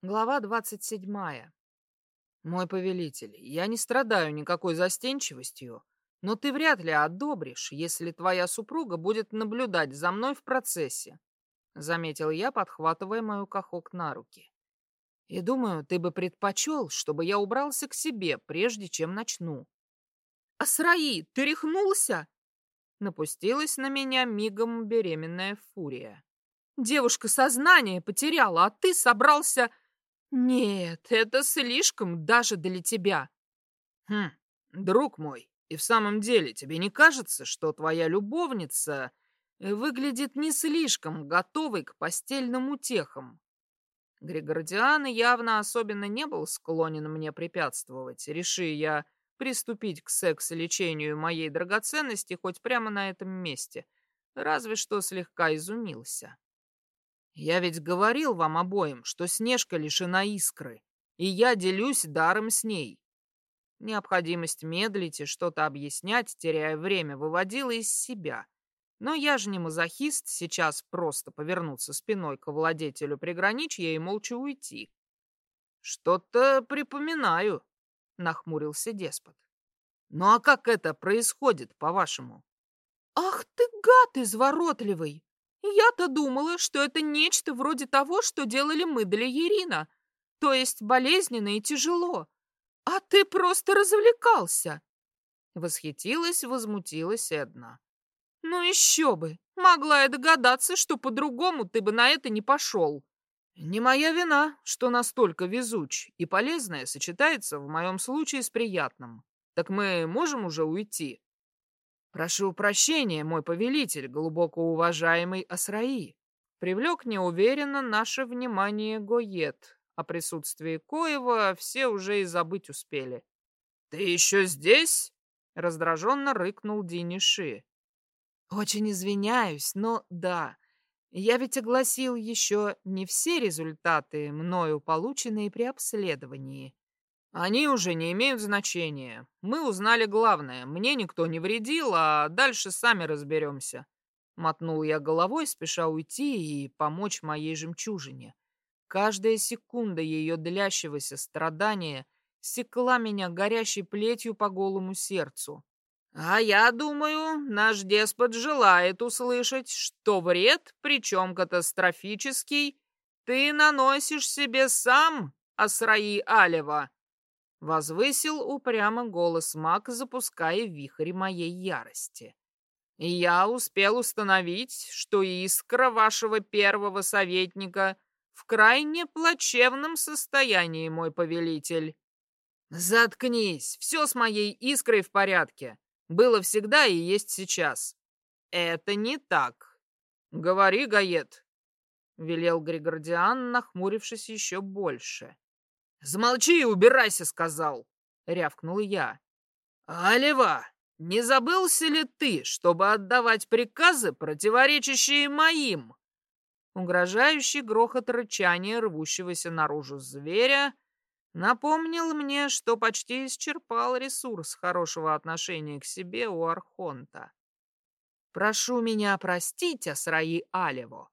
Глава двадцать седьмая. Мой повелитель, я не страдаю никакой застенчивостью, но ты вряд ли одобришь, если твоя супруга будет наблюдать за мной в процессе, заметил я, подхватывая мою кахок на руки. И думаю, ты бы предпочел, чтобы я убрался к себе, прежде чем начну. Асраи, ты рехнулся? Напустилась на меня мигом беременная фурия. Девушка сознание потеряла, а ты собрался «Нет, это слишком даже для тебя». «Хм, друг мой, и в самом деле тебе не кажется, что твоя любовница выглядит не слишком готовой к постельным утехам?» Григордиан явно особенно не был склонен мне препятствовать, реши я приступить к секс-лечению моей драгоценности хоть прямо на этом месте, разве что слегка изумился. Я ведь говорил вам обоим, что Снежка лишена искры, и я делюсь даром с ней. Необходимость медлить и что-то объяснять, теряя время, выводила из себя. Но я же не мазохист, сейчас просто повернуться спиной к владетелю приграничья и молча уйти. «Что-то припоминаю», — нахмурился деспот. «Ну а как это происходит, по-вашему?» «Ах ты гад изворотливый!» Я-то думала, что это нечто вроде того, что делали мы для Ирина, то есть болезненно и тяжело. А ты просто развлекался. Восхитилась, возмутилась Эдна. Ну еще бы, могла я догадаться, что по-другому ты бы на это не пошел. Не моя вина, что настолько везуч, и полезное сочетается в моем случае с приятным. Так мы можем уже уйти? «Прошу прощения, мой повелитель, глубоко уважаемый Асраи!» Привлек неуверенно наше внимание Гоет, о присутствии коего все уже и забыть успели. «Ты еще здесь?» — раздраженно рыкнул Диниши. «Очень извиняюсь, но да, я ведь огласил еще не все результаты, мною полученные при обследовании. Они уже не имеют значения. Мы узнали главное. Мне никто не вредил, а дальше сами разберемся. Мотнул я головой, спеша уйти и помочь моей жемчужине. Каждая секунда ее длящегося страдания секла меня горящей плетью по голому сердцу. А я думаю, наш деспот желает услышать, что вред, причем катастрофический, ты наносишь себе сам, Асраи Алева. Возвысил упрямо голос маг, запуская вихрь моей ярости. я успел установить, что искра вашего первого советника в крайне плачевном состоянии, мой повелитель. Заткнись, все с моей искрой в порядке. Было всегда и есть сейчас. Это не так. Говори, Гает, — велел Григордиан, нахмурившись еще больше. «Замолчи и убирайся», — сказал, — рявкнул я. «Алева, не забылся ли ты, чтобы отдавать приказы, противоречащие моим?» Угрожающий грохот рычания рвущегося наружу зверя напомнил мне, что почти исчерпал ресурс хорошего отношения к себе у Архонта. «Прошу меня простить, Асраи Алево,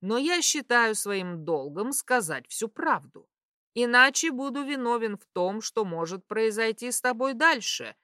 но я считаю своим долгом сказать всю правду. Иначе буду виновен в том, что может произойти с тобой дальше.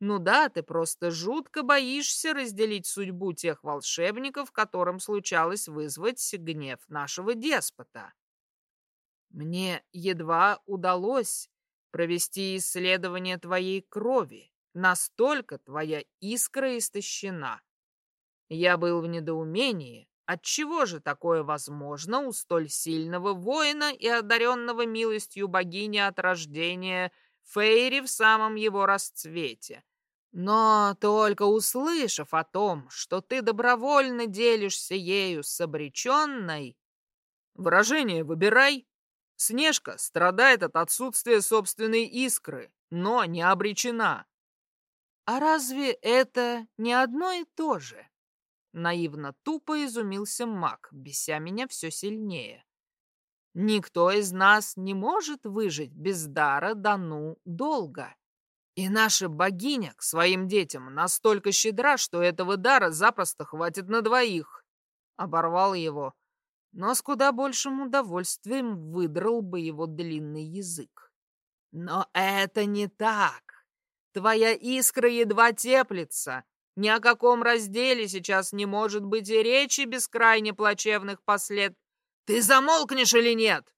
Ну да, ты просто жутко боишься разделить судьбу тех волшебников, которым случалось вызвать гнев нашего деспота. Мне едва удалось провести исследование твоей крови. Настолько твоя искра истощена. Я был в недоумении, Отчего же такое возможно у столь сильного воина и одаренного милостью богини от рождения Фейри в самом его расцвете? Но только услышав о том, что ты добровольно делишься ею с обреченной... Выражение выбирай. Снежка страдает от отсутствия собственной искры, но не обречена. А разве это не одно и то же? Наивно тупо изумился маг, беся меня все сильнее. Никто из нас не может выжить без дара Дану долго. И наша богиня к своим детям настолько щедра, что этого дара запросто хватит на двоих. Оборвал его. но с куда большим удовольствием выдрал бы его длинный язык. Но это не так. Твоя искра едва теплится. Ни о каком разделе сейчас не может быть и речи без крайне плачевных послед. Ты замолкнешь или нет?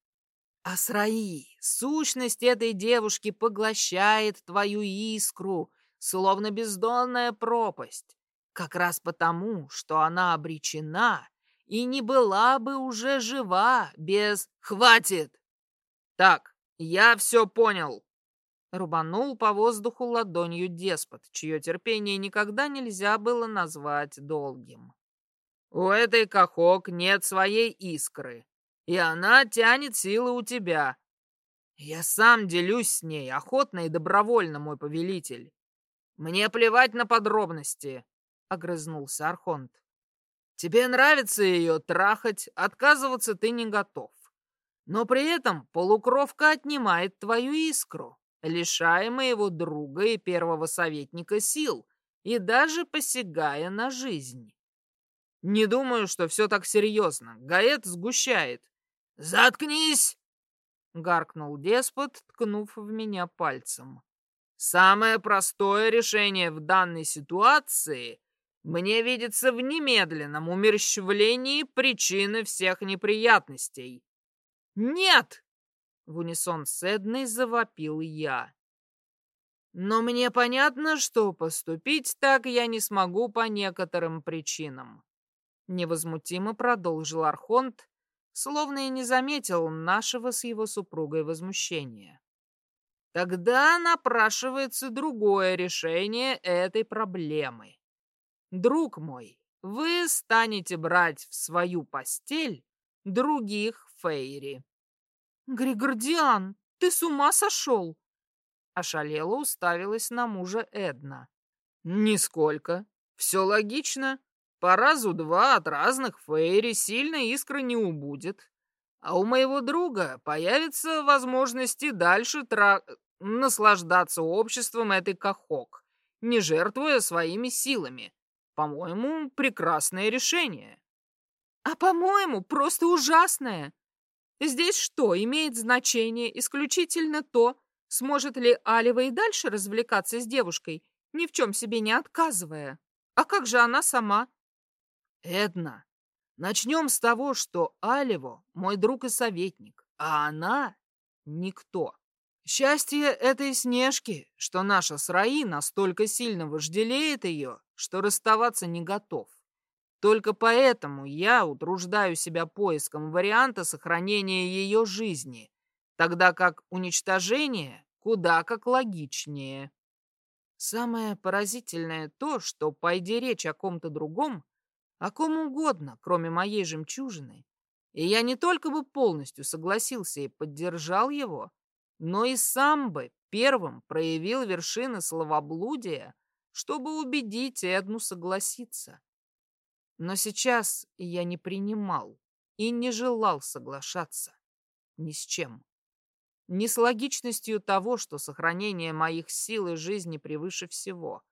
Асраи, сущность этой девушки поглощает твою искру, словно бездонная пропасть, как раз потому, что она обречена и не была бы уже жива без «хватит». Так, я все понял. Рубанул по воздуху ладонью деспот, чье терпение никогда нельзя было назвать долгим. У этой кахок нет своей искры, и она тянет силы у тебя. Я сам делюсь с ней, охотно и добровольно, мой повелитель. Мне плевать на подробности, — огрызнулся Архонт. Тебе нравится ее трахать, отказываться ты не готов. Но при этом полукровка отнимает твою искру, лишая моего друга и первого советника сил и даже посягая на жизнь. Не думаю, что все так серьезно. Гаэт сгущает. «Заткнись!» — гаркнул деспот, ткнув в меня пальцем. «Самое простое решение в данной ситуации мне видится в немедленном умерщвлении причины всех неприятностей». «Нет!» — в унисон с Эдной завопил я. «Но мне понятно, что поступить так я не смогу по некоторым причинам», — невозмутимо продолжил Архонт, словно и не заметил нашего с его супругой возмущения. Тогда напрашивается другое решение этой проблемы. Друг мой, вы станете брать в свою постель других Фейри. Григордиан, ты с ума сошел? Ошалела уставилась на мужа Эдна. Нисколько. Все логично. По разу два от разных фейри сильно искры не убудет. А у моего друга появится возможности дальше тра... наслаждаться обществом этой кахок, не жертвуя своими силами. По-моему, прекрасное решение. А по-моему, просто ужасное. Здесь что, имеет значение исключительно то, сможет ли Алева и дальше развлекаться с девушкой, ни в чем себе не отказывая? А как же она сама? Эдна, начнем с того, что Алево мой друг и советник, а она — никто. Счастье этой Снежки, что наша Сраи настолько сильно вожделеет ее, что расставаться не готов. Только поэтому я утруждаю себя поиском варианта сохранения ее жизни, тогда как уничтожение куда как логичнее. Самое поразительное то, что, пойди речь о ком-то другом, о ком угодно, кроме моей жемчужины. И я не только бы полностью согласился и поддержал его, но и сам бы первым проявил вершины словоблудия, чтобы убедить Эдну согласиться. Но сейчас я не принимал и не желал соглашаться ни с чем. Ни с логичностью того, что сохранение моих сил и жизни превыше всего,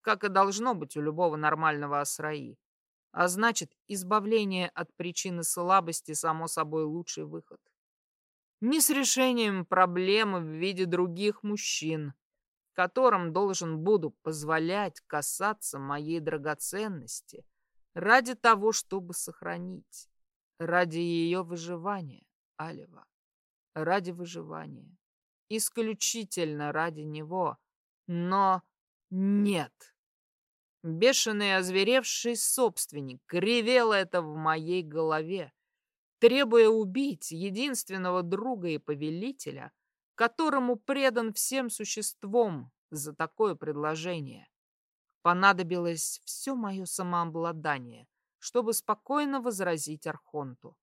как и должно быть у любого нормального асраи а значит, избавление от причины слабости, само собой, лучший выход. Не с решением проблемы в виде других мужчин, которым должен буду позволять касаться моей драгоценности ради того, чтобы сохранить, ради ее выживания, Алева, ради выживания, исключительно ради него, но нет. Бешеный озверевший собственник ревел это в моей голове, требуя убить единственного друга и повелителя, которому предан всем существом за такое предложение. Понадобилось все мое самообладание, чтобы спокойно возразить Архонту.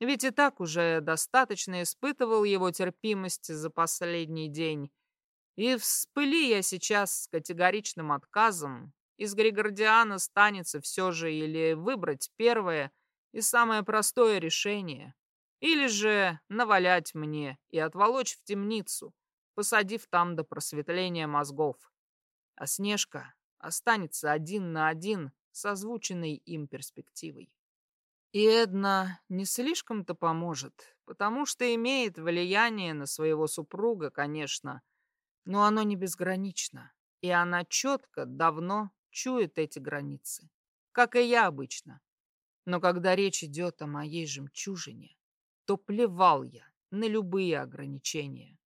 Ведь и так уже достаточно испытывал его терпимости за последний день, и вспыли я сейчас с категоричным отказом, из Григордиана станется все же или выбрать первое и самое простое решение, или же навалять мне и отволочь в темницу, посадив там до просветления мозгов. А Снежка останется один на один с озвученной им перспективой. И Эдна не слишком-то поможет, потому что имеет влияние на своего супруга, конечно, но оно не безгранично, и она четко, давно чует эти границы, как и я обычно. Но когда речь идет о моей жемчужине, то плевал я на любые ограничения.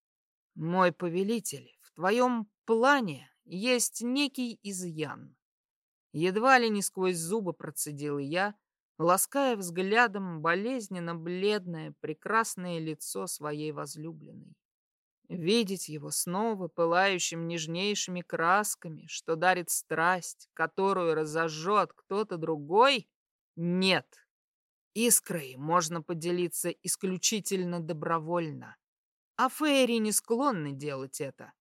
Мой повелитель, в твоем плане есть некий изъян. Едва ли не сквозь зубы процедил я, лаская взглядом болезненно бледное, прекрасное лицо своей возлюбленной. Видеть его снова пылающим нежнейшими красками, что дарит страсть, которую разожжет кто-то другой? Нет. Искрой можно поделиться исключительно добровольно, а Фейри не склонны делать это.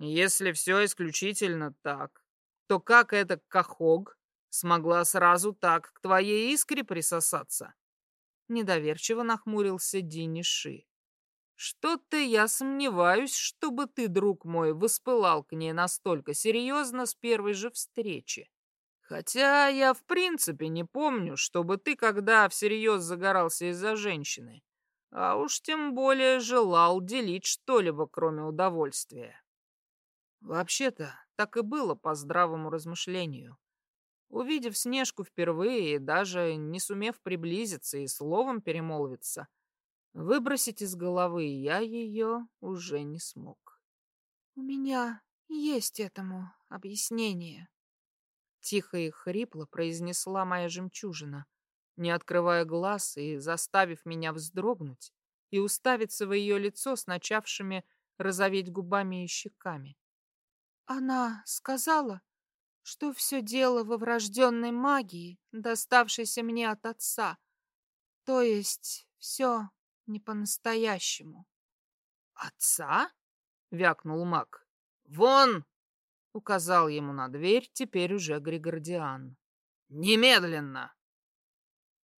Если все исключительно так, то как это Кахог смогла сразу так к твоей искре присосаться?» Недоверчиво нахмурился Диниши. «Что-то я сомневаюсь, чтобы ты, друг мой, воспылал к ней настолько серьезно с первой же встречи. Хотя я в принципе не помню, чтобы ты когда всерьез загорался из-за женщины, а уж тем более желал делить что-либо, кроме удовольствия. Вообще-то, так и было по здравому размышлению. Увидев Снежку впервые и даже не сумев приблизиться и словом перемолвиться, выбросить из головы я ее уже не смог. «У меня есть этому объяснение», — тихо и хрипло произнесла моя жемчужина, не открывая глаз и заставив меня вздрогнуть и уставиться в ее лицо с начавшими розоветь губами и щеками. «Она сказала, что все дело во врожденной магии, доставшейся мне от отца. То есть все не по-настоящему. «Отца?» — вякнул маг. «Вон!» — указал ему на дверь теперь уже Григордиан. «Немедленно!»